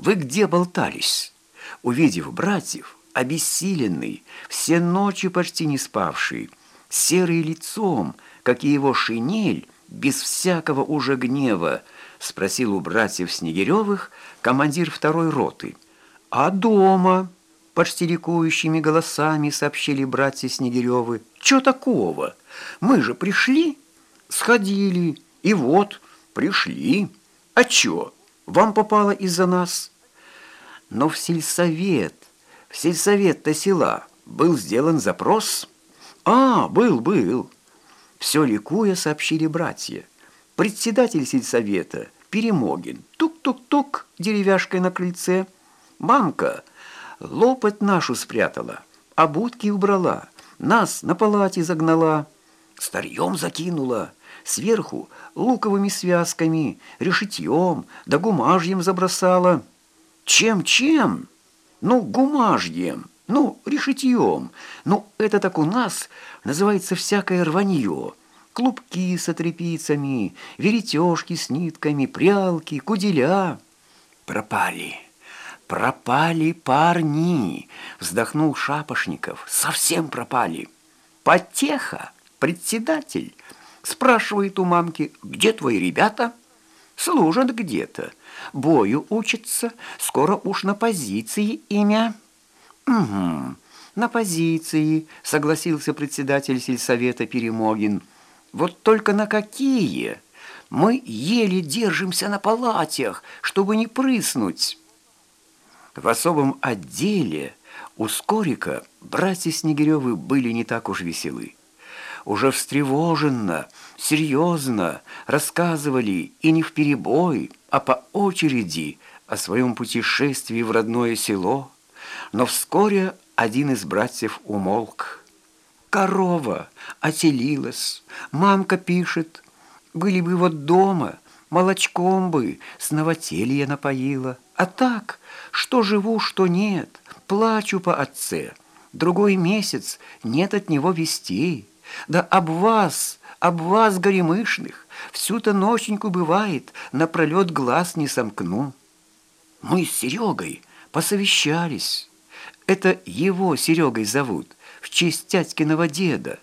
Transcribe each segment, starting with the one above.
вы где болтались?» Увидев братьев, обессиленный, все ночи почти не спавший, серый лицом, как и его шинель, без всякого уже гнева, спросил у братьев Снегиревых командир второй роты. «А дома?» — почти ликующими голосами сообщили братья Снегиревы. «Чё такого? Мы же пришли, сходили, и вот, пришли. А чё, вам попало из-за нас?» Но в сельсовет, в сельсовет-то села был сделан запрос. «А, был, был!» Все ликуя сообщили братья. Председатель сельсовета Перемогин. Тук-тук-тук деревяшкой на крыльце. Мамка лопать нашу спрятала, а будки убрала, нас на палате загнала, старьем закинула, сверху луковыми связками, решетьем да гумажьем забросала. Чем-чем? Ну, гумажьем, ну, решетьем. Ну, это так у нас называется всякое рванье. Клубки с отрепицами, веретежки с нитками, прялки, куделя. Пропали. «Пропали парни!» — вздохнул Шапошников. «Совсем пропали!» «Потеха! Председатель!» — спрашивает у мамки. «Где твои ребята?» «Служат где-то. Бою учатся. Скоро уж на позиции имя». «Угу, на позиции», — согласился председатель сельсовета Перемогин. «Вот только на какие? Мы еле держимся на палатях, чтобы не прыснуть». В особом отделе у Скорика братья Снегиревы были не так уж веселы. Уже встревоженно, серьезно рассказывали и не вперебой, а по очереди о своем путешествии в родное село. Но вскоре один из братьев умолк. «Корова отелилась, мамка пишет, были бы вот дома, молочком бы с новотелья напоила, а так...» Что живу, что нет, плачу по отце. Другой месяц нет от него вестей. Да об вас, об вас, горемышных, всю-то ноченьку бывает, напролет глаз не сомкну. Мы с Серегой посовещались. Это его Серегой зовут, в честь тятькиного деда.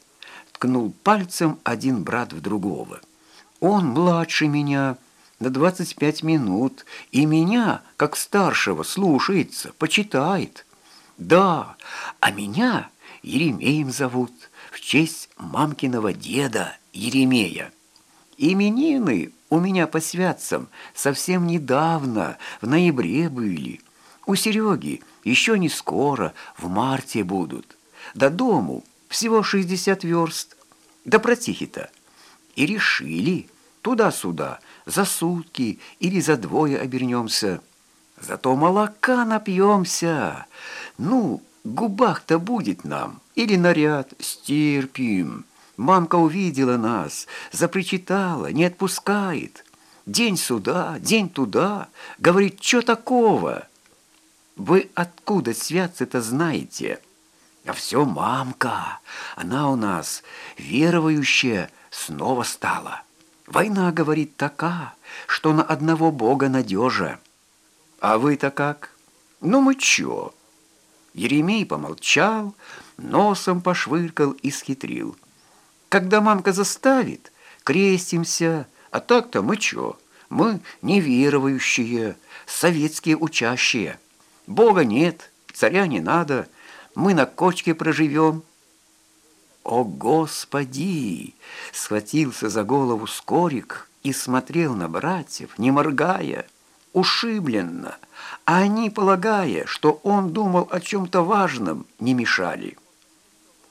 Ткнул пальцем один брат в другого. Он младше меня, на 25 минут, и меня, как старшего, слушается, почитает. Да, а меня Еремеем зовут, в честь мамкиного деда Еремея. Именины у меня по святцам совсем недавно, в ноябре были. У Сереги еще не скоро, в марте будут. До дому всего 60 верст. Да протихи-то. И решили туда-сюда, за сутки или за двое обернемся. Зато молока напьемся. Ну, губах-то будет нам. Или наряд стерпим. Мамка увидела нас, запричитала, не отпускает. День сюда, день туда. Говорит, что такого? Вы откуда святцы-то знаете? А все мамка. Она у нас верующая снова стала. Война, говорит, така, что на одного Бога надежа. А вы-то как? Ну мы чё? Еремей помолчал, носом пошвыркал и схитрил. Когда мамка заставит, крестимся, а так-то мы чё? Мы неверующие, советские учащие. Бога нет, царя не надо, мы на кочке проживем, «О, Господи!» — схватился за голову Скорик и смотрел на братьев, не моргая, ушибленно, а они, полагая, что он думал о чем-то важном, не мешали.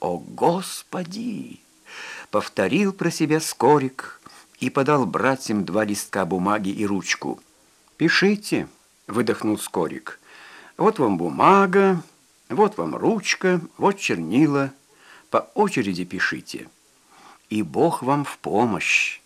«О, Господи!» — повторил про себя Скорик и подал братьям два листка бумаги и ручку. «Пишите», — выдохнул Скорик. «Вот вам бумага, вот вам ручка, вот чернила» по очереди пишите. И Бог вам в помощь.